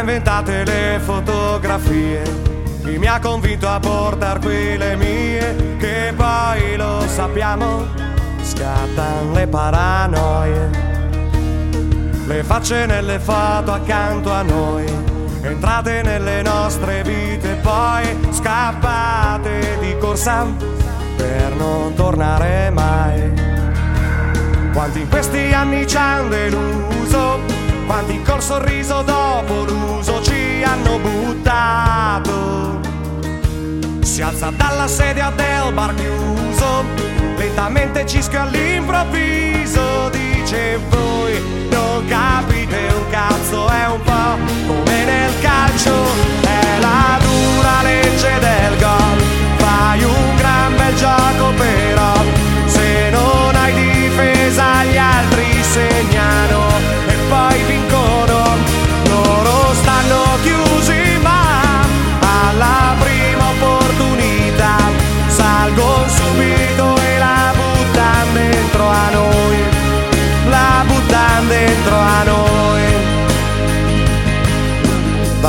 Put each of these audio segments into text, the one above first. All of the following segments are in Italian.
inventate le fotografie. Chi mi ha convinto a portare qui le mie, che poi lo sappiamo, scattano le paranoie. Le facce nelle foto accanto a noi, entrate nelle nostre vite, poi scappate di corsa per non tornare mai. Quanti in questi anni ci hanno deluso, quanti col sorriso dopo l'uso ci hanno buttato. Si alza dalla sedia del bar chiuso, lentamente cischio all'improvviso, dice voi non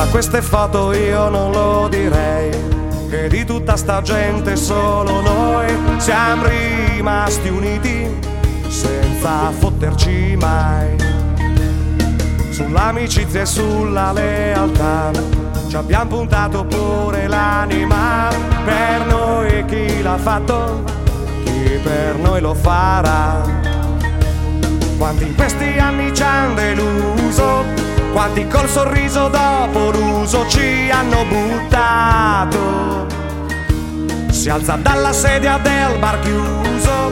Da queste foto io non lo direi, che di tutta sta gente solo noi siamo rimasti uniti senza fotterci mai. Sull'amicizia e sulla lealtà ci abbiamo puntato pure l'anima per noi chi l'ha fatto, chi per noi lo farà. Quanti in questi anni ci hanno deluso, quanti col sorriso dopo l'uso ci hanno buttato. Si alza dalla sedia del bar chiuso,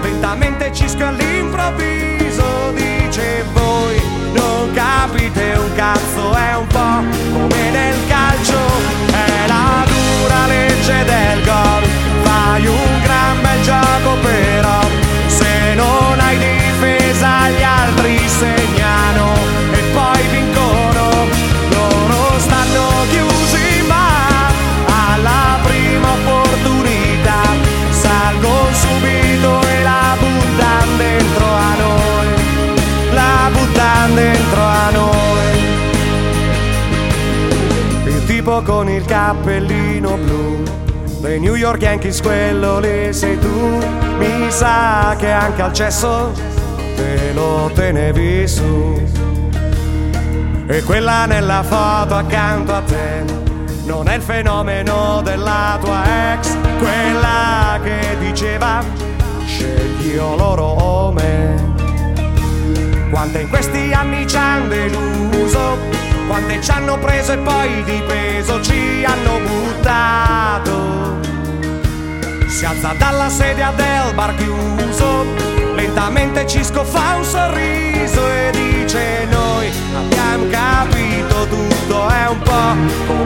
lentamente cischio all'improvviso, dice voi non tipo con il cappellino blu dei New York Yankees, quello lì sei tu. Mi sa che anche al cesso te lo tenevi su. E quella nella foto accanto a te non è il fenomeno della tua ex, quella che diceva scegli o loro o me. Quante ci hanno preso e poi di peso ci hanno buttato. Si alza dalla sedia del bar chiuso, lentamente Cisco fa un sorriso e dice noi abbiamo capito tutto, è un po'